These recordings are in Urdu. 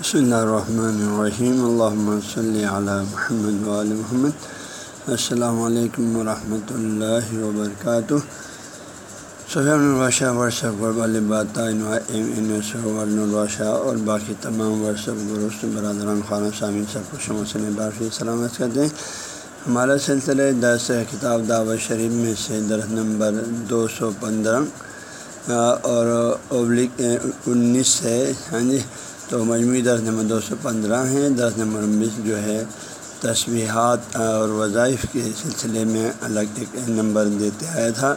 بسم اللہ الرحمن الرحیم اللہ صلی علی محمد علیہ محمد السلام علیکم ورحمۃ اللہ وبرکاتہ الباشہ ورثہ الباشہ اور باقی تمام ورثہ درست برادران خانہ سامعین سب کو شموسن بارفی سلامت کرتے ہیں ہمارا سلسلہ دس کتاب دعوت شریف میں سے درخت نمبر دو سو پندرہ، اور ابلک انیس ہے ہاں جی۔ تو مجموعی درس نمبر دو سو پندرہ ہیں۔ درس نمبر انیس جو ہے تصویحات اور وظائف کے سلسلے میں الگ ایک نمبر دیتے آیا تھا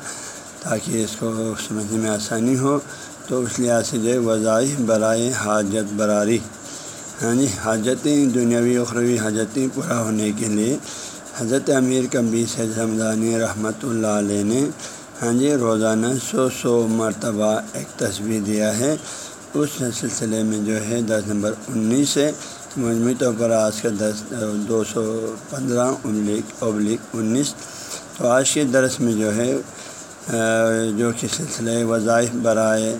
تاکہ اس کو سمجھنے میں آسانی ہو۔ تو اس لحاظ سے جو ہے، وظائف برائے حاجت براری۔ ہاں جی حاجتیں دنیاوی، اخروی حاجتیں پورا ہونے کے لیے حضرت امیر کبی سے حمدانی رحمۃ اللہ علیہ نے ہاں جی روزانہ سو سو مرتبہ ایک تصویر دیا ہے۔ اس سلسلے میں جو ہے دس نمبر انیس ہے، مجموعی طور پر آج کا دس دو سو پندرہ ابلک ابلک انیس۔ تو آج کے درس میں جو ہے جو کہ سلسلے وظائف برائے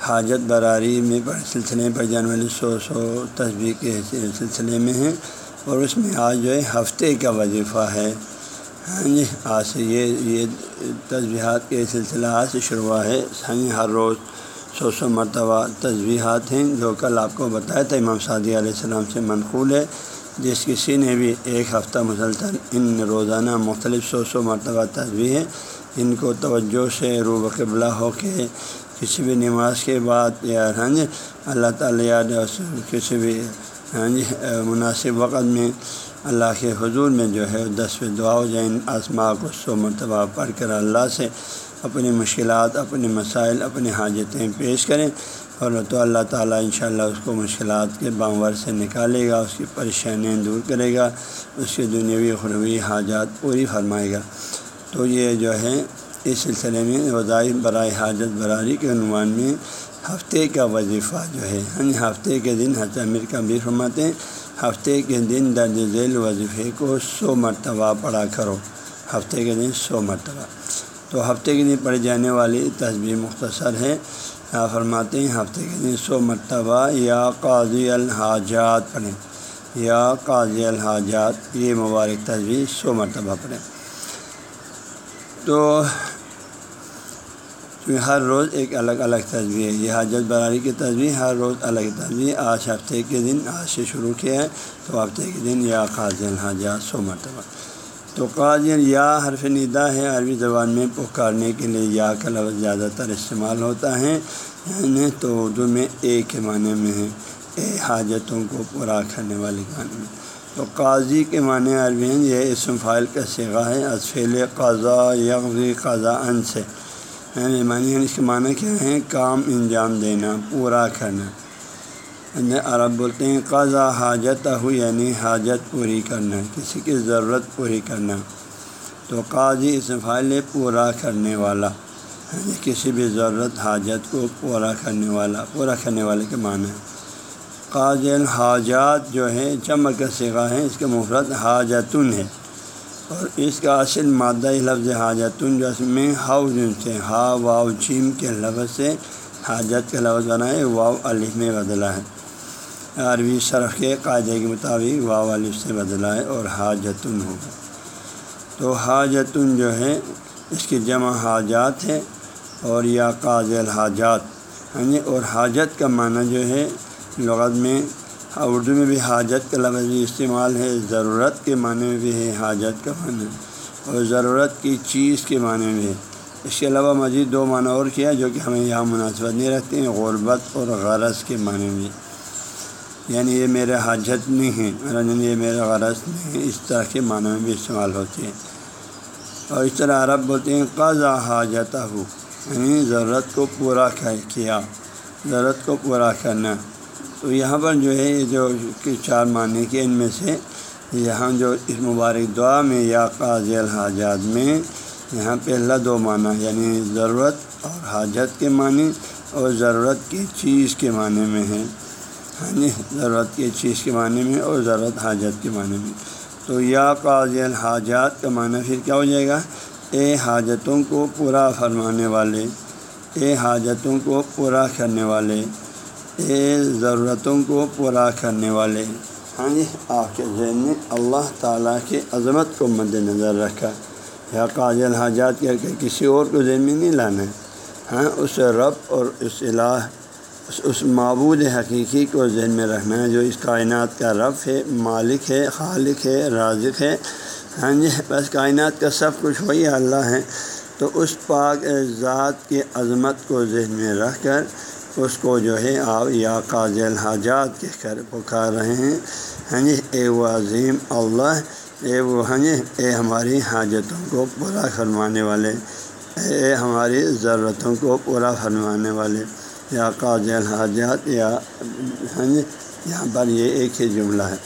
حاجت براری میں سلسلے پر جانے والی سو سو تصویر کے سلسلے میں ہیں۔ اور اس میں آج جو ہے ہفتے کا وظیفہ ہے۔ ہاں جی آج سے یہ یہ تصویحات کے سلسلہ آج سے شروع ہے۔ یعنی ہر روز سو سو مرتبہ تصویحات ہیں جو کل آپ کو بتایا تھا، امام سعدی علیہ السلام سے منقول ہے۔ جس کسی نے بھی ایک ہفتہ مسلسل ان روزانہ مختلف سو سو مرتبہ تصویر ہے ان کو توجہ سے روب قبلہ ہو کے کسی بھی نماز کے بعد یا ہاں جی اللہ تعالیٰ یا کسی بھی ہاں جی مناسب وقت میں اللہ کے حضور میں جو ہے، دس دعا ہو جائیں آسما کو سو مرتبہ پڑھ کر اللہ سے اپنی مشکلات اپنے مسائل، اپنی حاجتیں پیش کریں اور تو اللہ تعالیٰ انشاءاللہ اس کو مشکلات کے بامور سے نکالے گا، اس کی پریشانیاں دور کرے گا، اس کے دنیاوی خروی حاجات پوری فرمائے گا۔ تو یہ جو ہے، اس سلسلے میں وظائف برائے حاجت براری کے عنوان میں ہفتے کا وظیفہ جو ہے یعنی ہفتے کے دن حضرت امیر کا بھی فرماتے ہیں، ہفتے کے دن درج ذیل وظیفے کو سو مرتبہ پڑھا کرو، ہفتے کے دن سو مرتبہ۔ تو ہفتے کے دن پڑھی جانے والی تصویر مختصر ہے۔ فرماتے ہیں، ہفتے کے دن سو مرتبہ یا قاضی الحاجات پڑھیں۔ یا قاضی الحاجات، یہ مبارک تصویر سو مرتبہ پڑھیں۔ تو ہر روز ایک الگ الگ تصویر ہے۔ یہ حاجت براری کی تصویر، ہر روز الگ تصویر۔ آج ہفتے کے دن، آج سے شروع کیا ہے۔ تو ہفتے کے دن یا قاضی الحاجات سو مرتبہ۔ تو قاضر یا حرف ندا ہے عربی زبان میں پکارنے کے لیے یا کا لفظ زیادہ تر استعمال ہوتا ہے یعنی تو اردو میں اے کے معنی میں ہے، اے حاجتوں کو پورا کرنے والے معنی میں۔ تو قاضی کے معنی عربی ہیں، یہ اسم فائل کا سگا ہے اسفیل قضا یغی قضا ان سے۔ یعنی معنی یعنی اس کے معنی کیا ہیں؟ کام، انجام دینا، پورا کرنا۔ عرب بولتے ہیں قضا حاجت ہو یعنی حاجت پوری کرنا، کسی کی ضرورت پوری کرنا۔ تو قاضی اس فائل پورا کرنے والا یعنی کسی بھی ضرورت، حاجت کو پورا کرنے والا، پورا کرنے والے کے معنی ہے۔ قاض الحاجات جو ہے چمک کا سگا ہے اس کے مفرت حاجتن ہے اور اس کا اصل مادہ لفظ حاجتن جو اس میں ہاؤ جن سے ہا واؤ چیم کے لفظ سے، حاجت کا لفظ بنائے واؤ، الف میں بدلا ہے۔ عربی شرف کے قاعدے کے مطابق واو والف سے بدلا ہے اور حاجتن ہوگا تو حاجتن جو ہے، اس کی جمع حاجات ہے اور یا قاض الحاجات۔ یعنی اور حاجت کا معنی جو ہے، لغت میں اردو میں بھی حاجت کا لفظ بھی استعمال ہے، ضرورت کے معنی میں بھی ہے حاجت کا معنی، اور ضرورت کی چیز کے معنی میں ہے۔ اس کے علاوہ مزید دو معنی اور کیا، جو کہ ہمیں یہاں مناسبت نہیں رکھتے ہیں، غربت اور غرض کے معنی میں۔ یعنی یہ میرے حاجت نہیں ہے یعنی یہ میرا غرض نہیں ہے اس طرح کے معنی میں بھی استعمال ہوتی ہے اور اس طرح عرب بولتے ہیں، قضا حاجت ہو یعنی ضرورت کو پورا کیا، ضرورت کو پورا کرنا۔ تو یہاں پر جو ہے، یہ جو چار معنی کے ان میں سے یہاں جو اس مبارک دعا میں یا قاضی الحاجات میں، یہاں پہلا دو معنی یعنی ضرورت اور حاجت کے معنی اور ضرورت کی چیز کے معنی میں ہے ہاں جی ضرورت کی چیز کے معنی میں اور ضرورت حاجت کے معنی میں۔ تو یا قاضی الحاجات کا معنی پھر کیا ہو جائے گا؟ اے حاجتوں کو پورا فرمانے والے، اے حاجتوں کو پورا کرنے والے، اے ضرورتوں کو پورا کرنے والے۔ ہاں جی آپ کے ذہن میں اللہ تعالیٰ کی عظمت کو مد نظر رکھا۔ یا قاضل حاجات کر کے کسی اور کو ذہن میں نہیں لانا۔ ہے ہاں اس رب اور اس الہ اس اس معبود حقیقی کو ذہن میں رکھنا ہے، جو اس کائنات کا رب ہے، مالک ہے، خالق ہے، رازق ہے۔ ہاں جی بس کائنات کا سب کچھ وہی اللہ ہے۔ تو اس پاک ذات کی عظمت کو ذہن میں رکھ کر اس کو جو ہے آپ یا قاضی الحاجات کہہ کر پکار رہے ہیں۔ ہاں جی اے وہ عظیم اللہ، اے وہ ہاں جی اے ہماری حاجتوں کو پورا فرمانے والے، اے ہماری ضرورتوں کو پورا فرمانے والے۔ یا قاضی الحاجات یا ہاں جی یہاں پر یہ ایک ہی جملہ ہے۔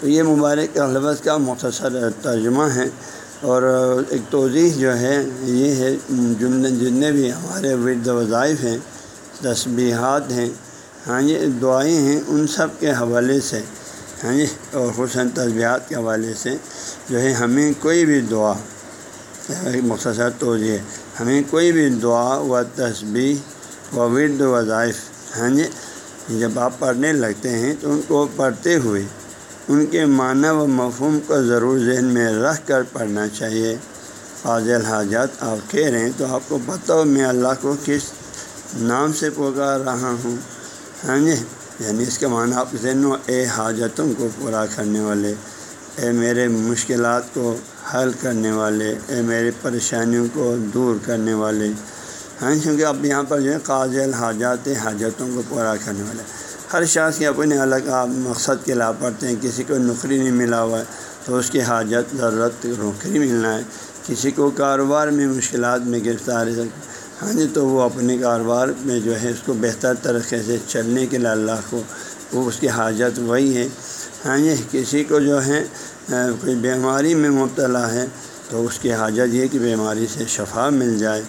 تو یہ مبارک لفظ کا مختصر ترجمہ ہے اور ایک توضیح جو ہے، یہ ہے جملے جتنے بھی ہمارے ورد وظائف ہیں، تسبیحات ہیں ہاں یہ دعائیں ہیں ان سب کے حوالے سے ہاں جی اور حسن تسبیحات کے حوالے سے جو ہے ہمیں کوئی بھی دعا مختصر توضیع ہمیں کوئی بھی دعا و تسبیح و ورد وظائف ہاں جی جب آپ پڑھنے لگتے ہیں تو ان کو پڑھتے ہوئے ان کے معنی و مفہوم کو ضرور ذہن میں رکھ کر پڑھنا چاہیے۔ فاضل حاجات آپ کہہ رہے ہیں تو آپ کو پتہ ہو میں اللہ کو کس نام سے پکار رہا ہوں۔ ہاں جی یعنی اس کے معنی آپ ذہن و اے حاجتوں کو پورا کرنے والے۔ اے میرے مشکلات کو حل کرنے والے، اے میرے پریشانیوں کو دور کرنے والے۔ ہاں کیونکہ اب یہاں پر جو ہے قاضل حاجات، حاجتوں کو پورا کرنے والے۔ ہر شخص کے اپنے الگ آپ مقصد کے لا پڑتے ہیں، کسی کو نوکری نہیں ملا ہوا ہے تو اس کی حاجت، ضرورت نوکری ملنا ہے۔ کسی کو کاروبار میں مشکلات میں گرفتار ہاں جی تو وہ اپنے کاروبار میں جو ہے اس کو بہتر طریقے سے چلنے کے لیے اللہ کو، وہ اس کی حاجت وہی ہے۔ ہاں جی کسی کو جو ہے کوئی بیماری میں مبتلا ہے تو اس کی حاجت یہ کہ بیماری سے شفا مل جائے۔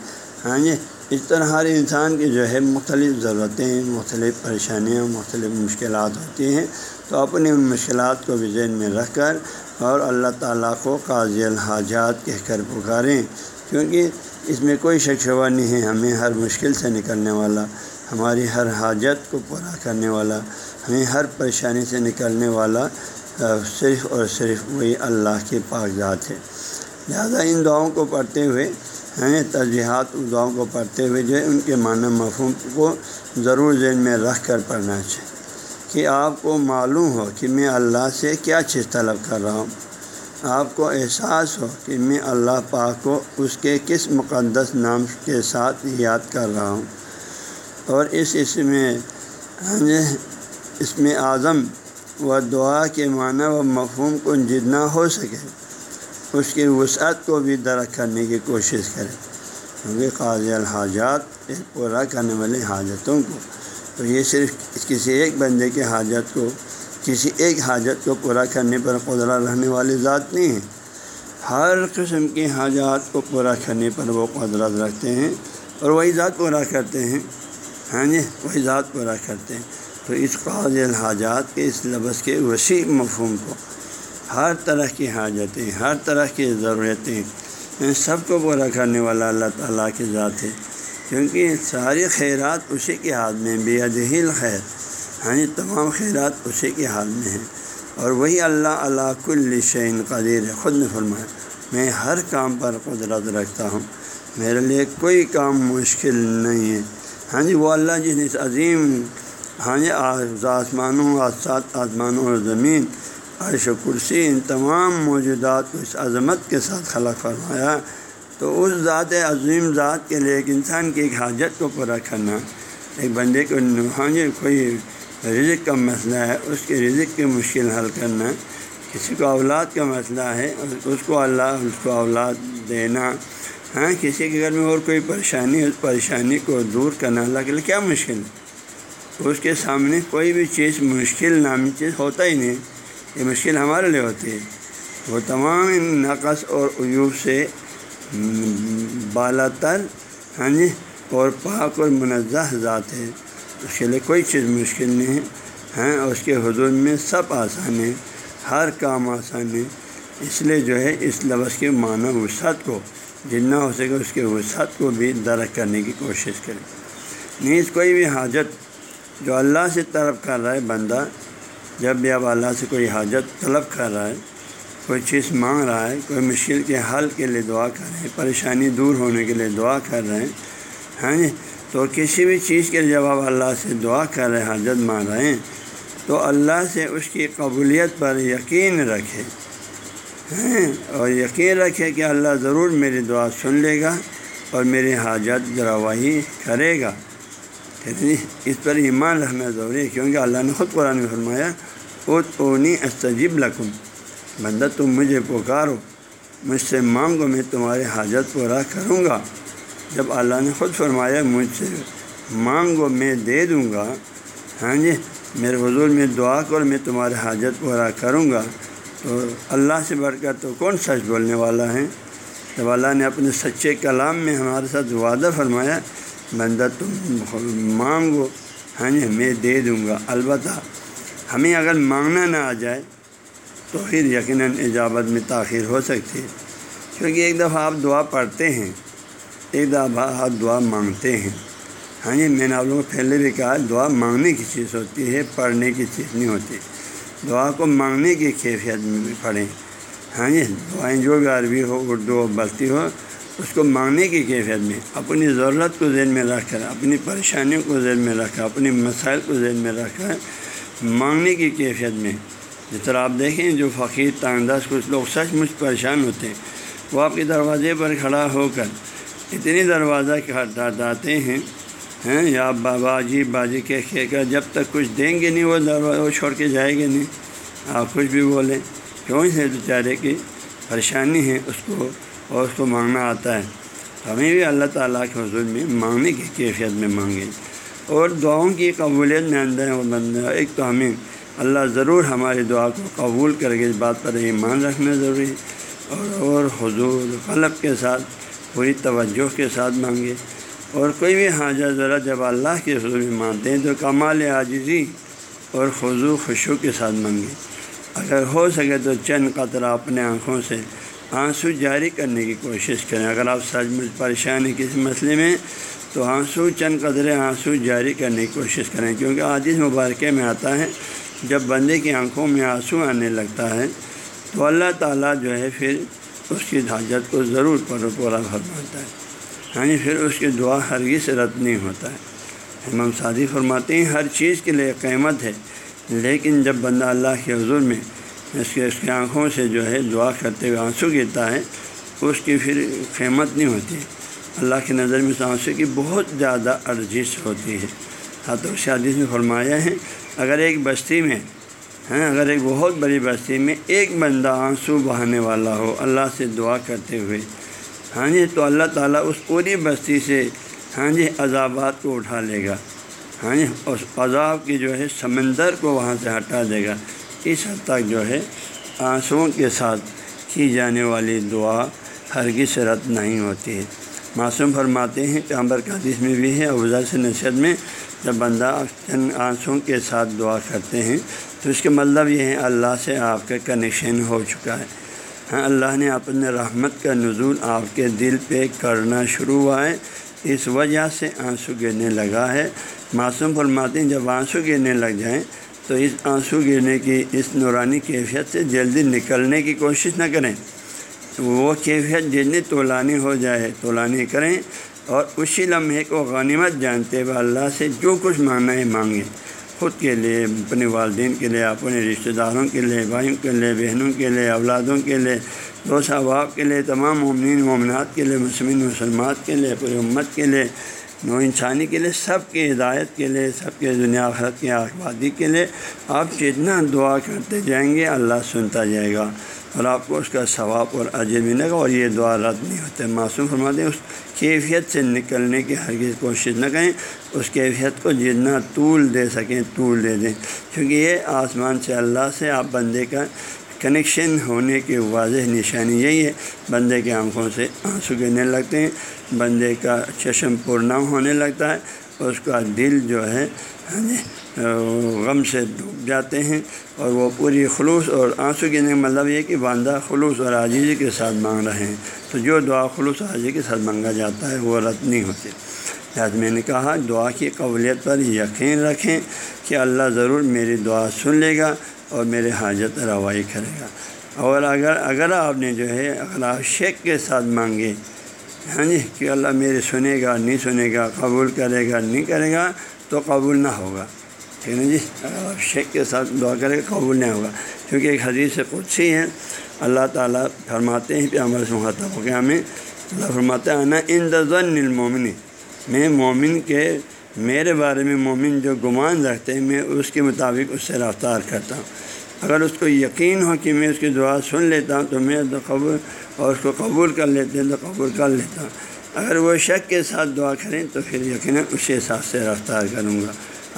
ہاں جی اس طرح ہر انسان کی جو ہے مختلف ضرورتیں، مختلف پریشانیاں، مختلف مشکلات ہوتی ہیں۔ تو اپنی ان مشکلات کو بھی ذہن میں رکھ کر اور اللہ تعالیٰ کو قاضی الحاجات کہہ کر پکاریں۔ کیونکہ اس میں کوئی شک شبہ نہیں ہے، ہمیں ہر مشکل سے نکلنے والا، ہماری ہر حاجت کو پورا کرنے والا، ہمیں ہر پریشانی سے نکلنے والا صرف اور صرف وہی اللہ کی پاک ذات ہے لہٰذا ان دعاؤں کو پڑھتے ہوئے، ہیں، ترجیحات دعاؤں کو پڑھتے ہوئے جو ہے ان کے معنی مفہوم کو ضرور ذہن میں رکھ کر پڑھنا چاہیے کہ آپ کو معلوم ہو کہ میں اللہ سے کیا چیز طلب کر رہا ہوں۔ آپ کو احساس ہو کہ میں اللہ پاک کو اس کے کس مقدس نام کے ساتھ یاد کر رہا ہوں۔ اور اس اس میں ہاں جی، اس میں اعظم و دعا کے معنی و مفہوم کو جتنا ہو سکے، اس کی وسعت کو بھی درخت کرنے کی کوشش کرے۔ کیونکہ قاضی الحاجات پورا کرنے والے حاجتوں کو، تو یہ صرف کسی ایک بندے کے حاجت کو، کسی ایک حاجت کو پورا کرنے پر قدرہ رہنے والی ذات نہیں ہے۔ ہر قسم کی حاجات کو پورا کرنے پر وہ قدرت رکھتے ہیں اور وہی ذات پورا کرتے ہیں۔ ہاں جی وہی ذات پورا کرتے ہیں۔ تو اس قاضی الحاجات کے اس لفظ کے وسیع مفہوم کو، ہر طرح کی حاجتیں، ہر طرح کی ضرورتیں، ان سب کو پورا کرنے والا اللہ تعالیٰ کی ذات ہے۔ کیونکہ ساری خیرات اسی کے ہاتھ میں، بے ادہل خیر ہاں جی یعنی تمام خیرات اسی کے ہاتھ میں ہیں۔ اور وہی اللہ اللہ کل شعین قدیر ہے۔ خود نے فرمایا، میں ہر کام پر قدرت رکھتا ہوں۔ میرے لیے کوئی کام مشکل نہیں ہے۔ ہاں جی وہ اللہ جس نے عظیم ہاں جی آسمانوں، آسات، آسمانوں اور زمین، عرش و کرسی، ان تمام موجودات کو اس عظمت کے ساتھ خلق فرمایا۔ تو اس ذات عظیم ذات کے لیے ایک انسان کی ایک حاجت کو پورا کرنا۔ ایک بندے کو ہاں جی کوئی رزق کا مسئلہ ہے، اس کے رزق کی مشکل حل کرنا۔ کسی کو اولاد کا مسئلہ ہے، اس کو اللہ، اس کو اولاد دینا۔ ہاں کسی کے گھر میں اور کوئی پریشانی، اس پریشانی کو دور کرنا۔ اللہ کے لیے کیا مشکل؟ ہے اس کے سامنے کوئی بھی چیز مشکل نامی چیز ہوتا ہی نہیں۔ یہ مشکل ہمارے لیے ہوتی ہے۔ وہ تمام نقص اور عیوب سے بالا تر ہاں جی اور پاک اور منزہ ذات ہے۔ اس کے لیے کوئی چیز مشکل نہیں ہے ہاں اس کے حضور میں سب آسان ہے ہر کام آسان ہے۔ اس لیے جو ہے، اس لفظ کے معنی وسعت کو، جتنا ہو سکے اس کے وسعت کو بھی درک کرنے کی کوشش کریں۔ نیز کوئی بھی حاجت جو اللہ سے طلب کر رہا ہے بندہ، جب بھی اب اللہ سے کوئی حاجت طلب کر رہا ہے، کوئی چیز مانگ رہا ہے، کوئی مشکل کے حل کے لیے دعا کر رہے ہیں پریشانی دور ہونے کے لیے دعا کر رہے ہیں ہاں جی؟ تو کسی بھی چیز کے جب آپ اللہ سے دعا کر رہے ہیں، حاجت مانگ رہے ہیں، تو اللہ سے اس کی قبولیت پر یقین رکھے ہیں اور یقین رکھے کہ اللہ ضرور میری دعا سن لے گا اور میری حاجت رواہی کرے گا۔ یعنی اس پر ایمان رہنا ضروری ہے، کیونکہ اللہ نے خود قرآن میں فرمایا خود اونی استجیب لکم۔ بندہ، تم مجھے پکارو، مجھ سے مانگو میں تمہارے حاجت پورا کروں گا۔ جب اللہ نے خود فرمایا، مجھ سے مانگو میں دے دوں گا ہاں جی میرے حضور میں دعا کر، میں تمہارے حاجت پورا کروں گا۔ تو اللہ سے بڑھ کر تو کون سچ بولنے والا ہے؟ جب اللہ نے اپنے سچے کلام میں ہمارے ساتھ وعدہ فرمایا بندہ تم مانگو ہاں جی میں دے دوں گا۔ البتہ ہمیں اگر مانگنا نہ آ جائے تو پھر یقیناً ایجابت میں تاخیر ہو سکتی ہے۔ کیونکہ ایک دفعہ آپ دعا پڑھتے ہیں، ایک دفعہ آپ دعا مانگتے ہیں۔ ہاں جی میں نے آپ لوگوں کو پہلے بھی کہا، دعا مانگنے کی چیز ہوتی ہے، پڑھنے کی چیز نہیں ہوتی۔ دعا کو مانگنے کی کیفیت میں پڑھیں۔ ہاں جی دعائیں جو بھی عربی ہو، اردو ہو بستی ہو اس کو مانگنے کی کیفیت میں، اپنی ضرورت کو ذہن میں رکھ کر، اپنی پریشانیوں کو ذہن میں رکھ کر اپنی مسائل کو ذہن میں رکھ کر مانگنے کی کیفیت میں۔ جس طرح آپ دیکھیں، جو فقیر تانداز کچھ لوگ سچ مچ پریشان ہوتے ہیں، وہ آپ کے دروازے پر کھڑا ہو کر اتنی دروازہ ہٹاتے ہیں ہیں، یا بابا جی باجی کے کہہ کر جب تک کچھ دیں گے نہیں، وہ دروازہ وہ چھوڑ کے جائے گے نہیں۔ آپ کچھ بھی بولیں، کیوں ہے بیچارے کی پریشانی ہے؟ اس کو اور اس کو مانگنا آتا ہے۔ ہمیں بھی اللہ تعالیٰ کے حضور میں مانگنے کی کیفیت میں مانگیں اور دعاؤں کی قبولیت میں اندر وہ بندہ ایک تو ہمیں اللہ ضرور ہماری دعا کو قبول کر کے اس بات پر ایمان رکھنا ضروری ہے اور اور حضور قلب کے ساتھ، پوری توجہ کے ساتھ مانگے۔ اور کوئی بھی حاجہ ذرا جب اللہ کے حضور میں مانتے ہیں تو کمال عاجزی اور خضو خوشو کے ساتھ مانگے۔ اگر ہو سکے تو چند قطرہ اپنے آنکھوں سے آنسو جاری کرنے کی کوشش کریں۔ اگر آپ سچ مچ پریشان ہیں کسی مسئلے میں، تو آنسو، چند قطرے آنسو جاری کرنے کی کوشش کریں۔ کیونکہ عادث مبارکے میں آتا ہے، جب بندے کی آنکھوں میں آنسو آنے لگتا ہے، تو اللہ تعالیٰ جو ہے، پھر اس کی حاجت کو ضرور پر پورا فرماتا ہے۔ ہاں جی پھر اس کی دعا ہرگز رد نہیں ہوتا ہے۔ امام سعدی فرماتے ہیں، ہر چیز کے لیے قیمت ہے، لیکن جب بندہ اللہ کے حضور میں اس کے اس کی آنکھوں سے جو ہے دعا کرتے ہوئے آنسو گرتا ہے، اس کی پھر قیمت نہیں ہوتی۔ اللہ کی نظر میں اس آنسو کی بہت زیادہ ارزش ہوتی ہے۔ ہاں تو شادی میں فرمایا ہے، اگر ایک بستی میں ہیں اگر ایک بہت بڑی بستی میں ایک بندہ آنسو بہانے والا ہو، اللہ سے دعا کرتے ہوئے ہاں جی تو اللہ تعالیٰ اس پوری بستی سے ہاں جی عذابات کو اٹھا لے گا۔ ہاں جی اس عذاب کی جو ہے سمندر کو وہاں سے ہٹا دے گا۔ اس حد تک جو ہے، آنسوؤں کے ساتھ کی جانے والی دعا ہرگز رد نہیں ہوتی ہے۔ معصوم فرماتے ہیں کہ امبر حدیث میں بھی ہے افضا سے نصیحت میں جب بندہ چند آنسوں کے ساتھ دعا کرتے ہیں، تو اس کے مطلب یہ ہے، اللہ سے آپ کا کنیکشن ہو چکا ہے۔ ہاں اللہ نے اپنے رحمت کا نزول آپ کے دل پہ کرنا شروع ہوا ہے۔ اس وجہ سے آنسو گرنے لگا ہے۔ معصوم فرماتے ہیں، جب آنسو گرنے لگ جائیں تو اس آنسو گرنے کی، اس نورانی کیفیت سے جلدی نکلنے کی کوشش نہ کریں۔ وہ کیفیت جتنی طولانی ہو جائے، طولانی کریں اور اسی لمحے کو غنیمت جانتے ہوئے اللہ سے جو کچھ ماننا ہے مانگیں۔ خود کے لیے، اپنے والدین کے لیے، اپنے رشتہ داروں کے لیے، بھائیوں کے لیے، بہنوں کے لیے، اولادوں کے لیے، دوست احباب کے لیے، تمام ممنین مومنات کے لیے مسلم مسلمات کے لیے، پوری امت کے لیے۔ نو انسانی کے لیے، سب کی ہدایت کے لیے، سب کے دنیا آخرت کی آبادی کے لیے آپ جتنا دعا کرتے جائیں گے، اللہ سنتا جائے گا۔ اور آپ کو اس کا ثواب اور عجیب ملے گا اور یہ دعا رد نہیں ہوتے۔ معصوم فرما دیں، اس کیفیت سے نکلنے کی ہرگز کوشش نہ کریں۔ اس کیفیت کو جتنا طول دے سکیں، طول دے دیں۔ کیونکہ یہ آسمان سے اللہ سے آپ بندے کا کنیکشن ہونے کی واضح نشانی یہی ہے۔ بندے کے آنکھوں سے آنسو گرنے لگتے ہیں، بندے کا چشم پورنا ہونے لگتا ہے، اس کا دل جو ہے یعنی، غم سے ڈوب جاتے ہیں اور وہ پوری خلوص اور آنسو کے مطلب یہ کہ باندھا خلوص اور عاجزی کے ساتھ مانگ رہے ہیں۔ تو جو دعا خلوص عاجزی کے ساتھ مانگا جاتا ہے، وہ رد نہیں ہوتی۔ لہٰذا میں نے کہا، دعا کی قبولیت پر یقین رکھیں کہ اللہ ضرور میری دعا سن لے گا۔ اور میرے حاجت روائی کرے گا۔ اور اگر اگر آپ نے جو ہے اگر آپ شیک کے ساتھ مانگے ہاں جی کہ اللہ میرے سنے گا، نہیں سنے گا، قبول کرے گا، نہیں کرے گا، تو قبول نہ ہوگا۔ ٹھیک ہے جی؟ اگر آپ شیک کے ساتھ دعا کرے گا، قبول نہیں ہوگا۔ کیونکہ ایک حدیث قدسی ہے، اللہ تعالیٰ فرماتے ہیں پہ عمر سے مخاطب ہو گیا ہمیں اللہ فرماتے ہیں نا ان دن المومنی میں مومن کے میرے بارے میں مومن جو گمان رکھتے ہیں، میں اس کے مطابق اس سے رفتار کرتا ہوں۔ اگر اس کو یقین ہو کہ میں اس کی دعا سن لیتا ہوں، تو میں تو قبول، اور اس کو قبول کر لیتے ہیں، تو قبول کر لیتا ہوں۔ اگر وہ شک کے ساتھ دعا کریں، تو پھر یقیناً اسی حساب سے رفتار کروں گا۔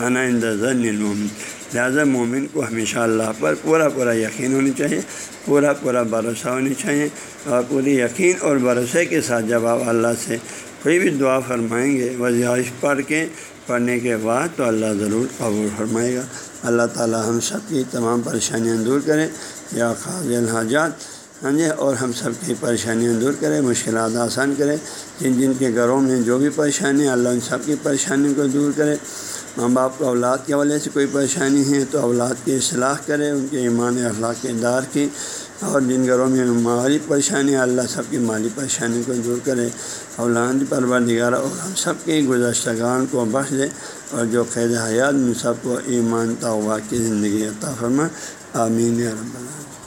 آنا ذن المومن لہٰذا مومن کو ہمیشہ اللہ پر پورا پورا یقین ہونی چاہیے، پورا پورا بھروسہ ہونی چاہیے، اور پوری یقین اور بھروسے کے ساتھ جب آپ اللہ سے کوئی بھی دعا فرمائیں گے وضاحش پڑھ کے پڑھنے کے بعد تو اللہ ضرور قبول فرمائے گا۔ اللہ تعالیٰ ہم سب کی تمام پریشانیاں دور کرے، یا خاض الحاجات ہاں جی اور ہم سب کی پریشانیاں دور کرے، مشکلات آسان کرے۔ جن جن کے گھروں میں جو بھی پریشانی ہے اللہ ان سب کی پریشانیوں کو دور کرے۔ ماں باپ کو اولاد کے حوالے سے کوئی پریشانی ہے تو اولاد کی اصلاح کرے، ان کے ایمان اخلاق کے دار کی۔ اور جن گھروں میں مالی پریشانی اللہ سب کی مالی پریشانی کو دور کرے، اولاد پرور نگارہ اور ہم سب کے گزشتگان کو بخش دے اور جو قید حیات میں سب کو ایمان طوا کی زندگی عطا فرما آمین رب العالمین۔